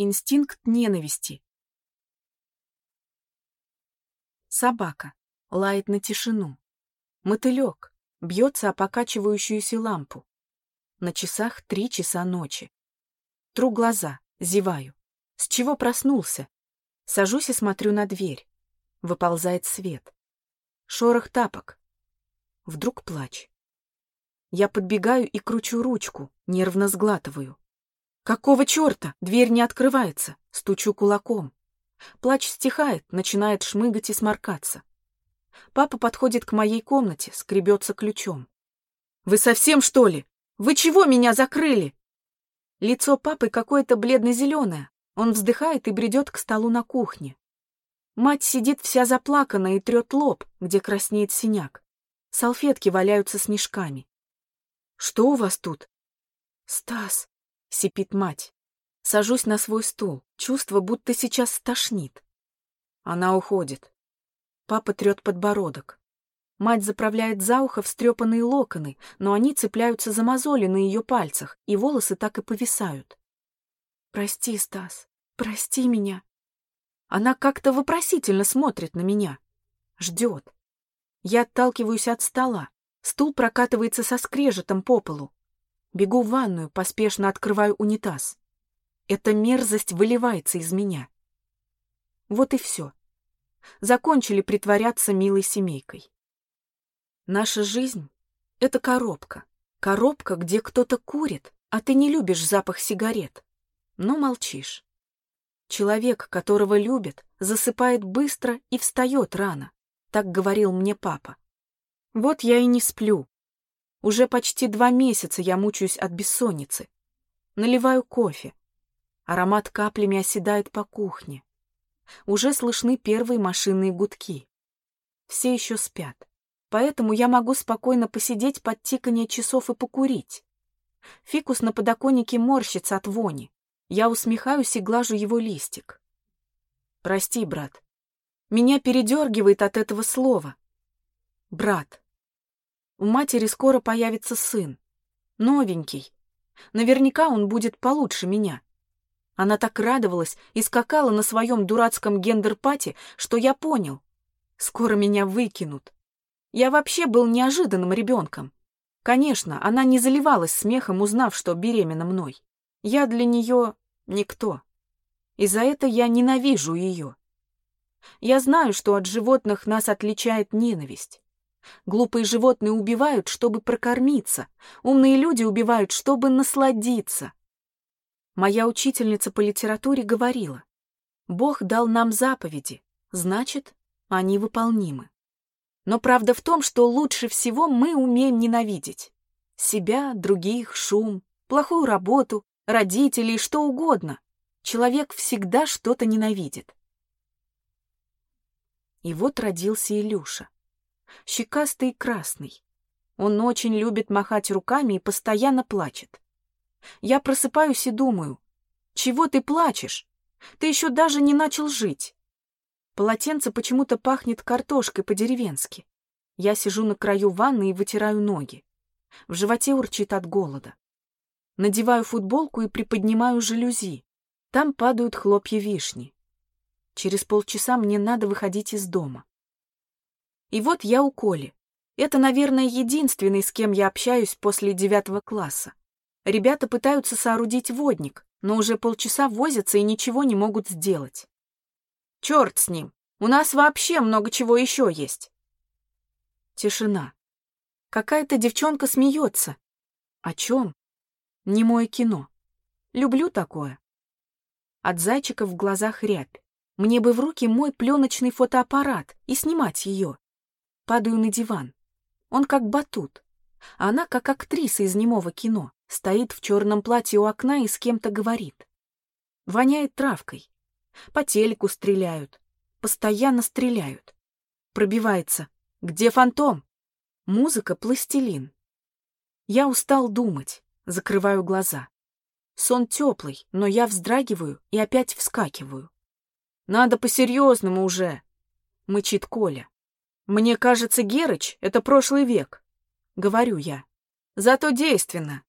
Инстинкт ненависти. Собака. Лает на тишину. Мотылек. Бьется о покачивающуюся лампу. На часах три часа ночи. Тру глаза, зеваю. С чего проснулся? Сажусь и смотрю на дверь. Выползает свет. Шорох тапок. Вдруг плач. Я подбегаю и кручу ручку, нервно сглатываю. Какого черта? Дверь не открывается. Стучу кулаком. Плач стихает, начинает шмыгать и сморкаться. Папа подходит к моей комнате, скребется ключом. «Вы совсем, что ли? Вы чего меня закрыли?» Лицо папы какое-то бледно-зеленое. Он вздыхает и бредет к столу на кухне. Мать сидит вся заплаканная и трет лоб, где краснеет синяк. Салфетки валяются снежками. «Что у вас тут?» «Стас», — сипит мать. Сажусь на свой стул, чувство, будто сейчас стошнит. Она уходит. Папа трет подбородок. Мать заправляет за ухо встрепанные локоны, но они цепляются за мозоли на ее пальцах, и волосы так и повисают. «Прости, Стас, прости меня». Она как-то вопросительно смотрит на меня. Ждет. Я отталкиваюсь от стола. Стул прокатывается со скрежетом по полу. Бегу в ванную, поспешно открываю унитаз. Эта мерзость выливается из меня. Вот и все. Закончили притворяться милой семейкой. Наша жизнь — это коробка. Коробка, где кто-то курит, а ты не любишь запах сигарет, но молчишь. Человек, которого любят, засыпает быстро и встает рано. Так говорил мне папа. Вот я и не сплю, уже почти два месяца я мучаюсь от бессонницы. Наливаю кофе. Аромат каплями оседает по кухне. Уже слышны первые машинные гудки. Все еще спят. Поэтому я могу спокойно посидеть под тиканье часов и покурить. Фикус на подоконнике морщится от вони. Я усмехаюсь и глажу его листик. Прости, брат. Меня передергивает от этого слова. Брат. У матери скоро появится сын. Новенький. Наверняка он будет получше меня. Она так радовалась и скакала на своем дурацком гендер-пати, что я понял. Скоро меня выкинут. Я вообще был неожиданным ребенком. Конечно, она не заливалась смехом, узнав, что беременна мной. Я для нее никто. И за это я ненавижу ее. Я знаю, что от животных нас отличает ненависть. Глупые животные убивают, чтобы прокормиться. Умные люди убивают, чтобы насладиться. Моя учительница по литературе говорила, Бог дал нам заповеди, значит, они выполнимы. Но правда в том, что лучше всего мы умеем ненавидеть. Себя, других, шум, плохую работу, родителей, что угодно. Человек всегда что-то ненавидит. И вот родился Илюша щекастый и красный. Он очень любит махать руками и постоянно плачет. Я просыпаюсь и думаю, чего ты плачешь? Ты еще даже не начал жить. Полотенце почему-то пахнет картошкой по-деревенски. Я сижу на краю ванны и вытираю ноги. В животе урчит от голода. Надеваю футболку и приподнимаю жалюзи. Там падают хлопья вишни. Через полчаса мне надо выходить из дома. И вот я у Коли. Это, наверное, единственный, с кем я общаюсь после девятого класса. Ребята пытаются соорудить водник, но уже полчаса возятся и ничего не могут сделать. Черт с ним! У нас вообще много чего еще есть. Тишина. Какая-то девчонка смеется. О чем? Не мое кино. Люблю такое. От зайчика в глазах рябь. Мне бы в руки мой пленочный фотоаппарат и снимать ее. Падаю на диван. Он как батут. Она как актриса из немого кино. Стоит в черном платье у окна и с кем-то говорит. Воняет травкой. По телеку стреляют. Постоянно стреляют. Пробивается. Где фантом? Музыка пластилин. Я устал думать. Закрываю глаза. Сон теплый, но я вздрагиваю и опять вскакиваю. «Надо по-серьезному уже!» — мычит Коля. Мне кажется, Герыч — это прошлый век. Говорю я. Зато действенно.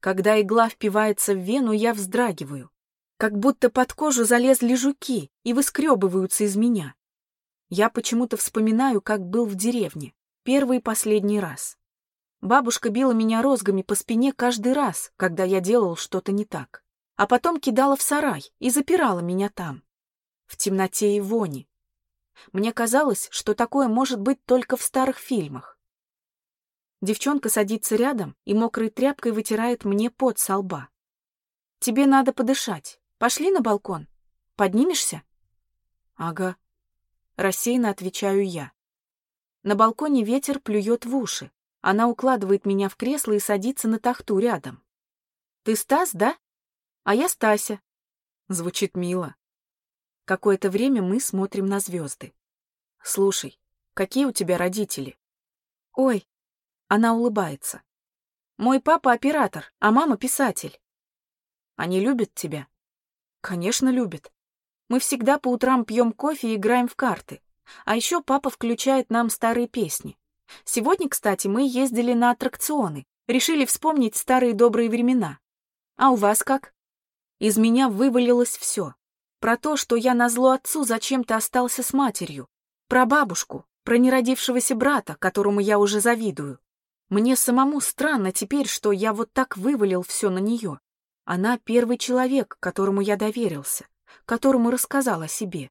Когда игла впивается в вену, я вздрагиваю. Как будто под кожу залезли жуки и выскребываются из меня. Я почему-то вспоминаю, как был в деревне, первый и последний раз. Бабушка била меня розгами по спине каждый раз, когда я делал что-то не так, а потом кидала в сарай и запирала меня там, в темноте и вони. Мне казалось, что такое может быть только в старых фильмах. Девчонка садится рядом и мокрой тряпкой вытирает мне пот со лба. «Тебе надо подышать. Пошли на балкон. Поднимешься?» «Ага», — рассеянно отвечаю я. На балконе ветер плюет в уши. Она укладывает меня в кресло и садится на тахту рядом. «Ты Стас, да? А я Стася». Звучит мило. Какое-то время мы смотрим на звезды. «Слушай, какие у тебя родители?» «Ой», — она улыбается. «Мой папа оператор, а мама писатель». «Они любят тебя?» «Конечно, любят. Мы всегда по утрам пьем кофе и играем в карты. А еще папа включает нам старые песни. Сегодня, кстати, мы ездили на аттракционы, решили вспомнить старые добрые времена. А у вас как? Из меня вывалилось все. Про то, что я назло отцу зачем-то остался с матерью. Про бабушку, про неродившегося брата, которому я уже завидую. Мне самому странно теперь, что я вот так вывалил все на нее. Она первый человек, которому я доверился, которому рассказал о себе.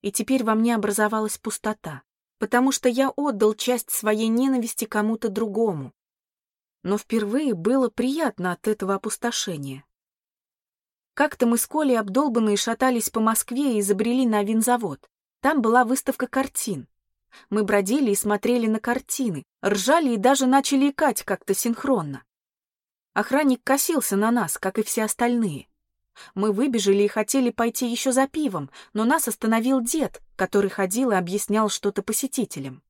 И теперь во мне образовалась пустота, потому что я отдал часть своей ненависти кому-то другому. Но впервые было приятно от этого опустошения. Как-то мы с Колей обдолбанные шатались по Москве и изобрели на винзавод. Там была выставка картин. Мы бродили и смотрели на картины, ржали и даже начали икать как-то синхронно. Охранник косился на нас, как и все остальные. Мы выбежали и хотели пойти еще за пивом, но нас остановил дед, который ходил и объяснял что-то посетителям.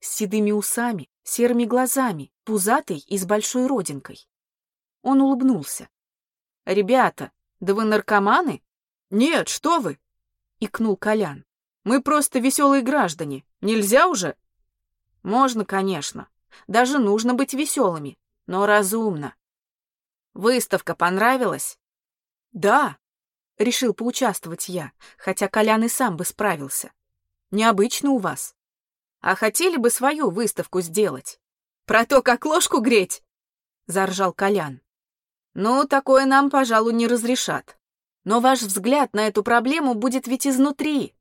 С седыми усами, серыми глазами, пузатый и с большой родинкой. Он улыбнулся. «Ребята, да вы наркоманы? Нет, что вы? Икнул Колян. Мы просто веселые граждане. Нельзя уже? Можно, конечно. Даже нужно быть веселыми, но разумно. Выставка понравилась? Да, решил поучаствовать я, хотя Колян и сам бы справился. Необычно у вас. А хотели бы свою выставку сделать? Про то, как ложку греть? Заржал Колян. Ну, такое нам, пожалуй, не разрешат. Но ваш взгляд на эту проблему будет ведь изнутри.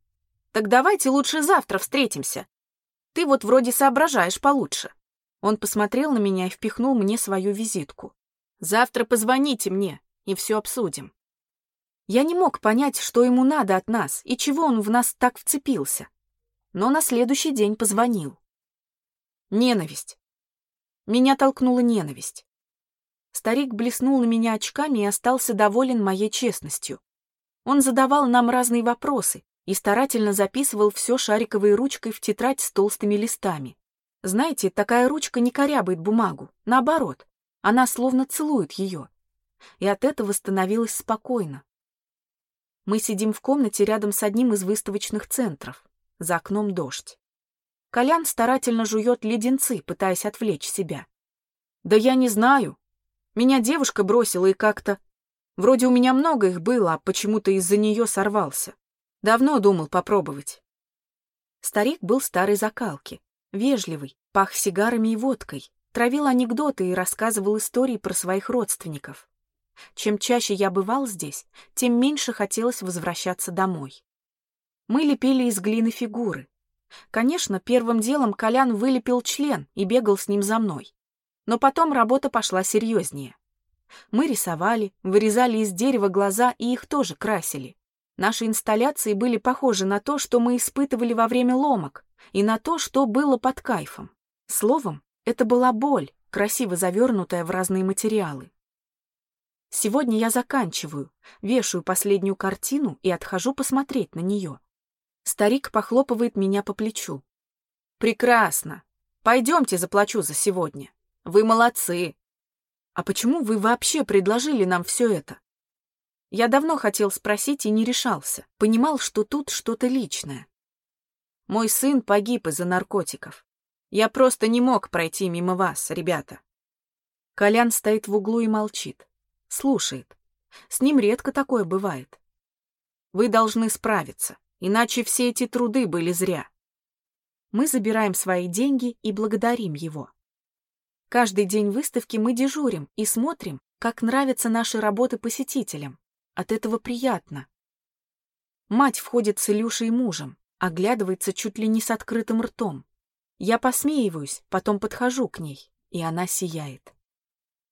Так давайте лучше завтра встретимся. Ты вот вроде соображаешь получше. Он посмотрел на меня и впихнул мне свою визитку. Завтра позвоните мне, и все обсудим. Я не мог понять, что ему надо от нас и чего он в нас так вцепился. Но на следующий день позвонил. Ненависть. Меня толкнула ненависть. Старик блеснул на меня очками и остался доволен моей честностью. Он задавал нам разные вопросы и старательно записывал все шариковой ручкой в тетрадь с толстыми листами. Знаете, такая ручка не корябает бумагу, наоборот, она словно целует ее. И от этого становилось спокойно. Мы сидим в комнате рядом с одним из выставочных центров. За окном дождь. Колян старательно жует леденцы, пытаясь отвлечь себя. «Да я не знаю», меня девушка бросила и как-то... Вроде у меня много их было, а почему-то из-за нее сорвался. Давно думал попробовать. Старик был старой закалки, вежливый, пах сигарами и водкой, травил анекдоты и рассказывал истории про своих родственников. Чем чаще я бывал здесь, тем меньше хотелось возвращаться домой. Мы лепили из глины фигуры. Конечно, первым делом Колян вылепил член и бегал с ним за мной. Но потом работа пошла серьезнее. Мы рисовали, вырезали из дерева глаза и их тоже красили. Наши инсталляции были похожи на то, что мы испытывали во время ломок, и на то, что было под кайфом. Словом, это была боль, красиво завернутая в разные материалы. Сегодня я заканчиваю, вешаю последнюю картину и отхожу посмотреть на нее. Старик похлопывает меня по плечу. «Прекрасно. Пойдемте заплачу за сегодня». Вы молодцы. А почему вы вообще предложили нам все это? Я давно хотел спросить и не решался. Понимал, что тут что-то личное. Мой сын погиб из-за наркотиков. Я просто не мог пройти мимо вас, ребята. Колян стоит в углу и молчит. Слушает. С ним редко такое бывает. Вы должны справиться, иначе все эти труды были зря. Мы забираем свои деньги и благодарим его. Каждый день выставки мы дежурим и смотрим, как нравятся наши работы посетителям. От этого приятно. Мать входит с Илюшей мужем, оглядывается чуть ли не с открытым ртом. Я посмеиваюсь, потом подхожу к ней, и она сияет.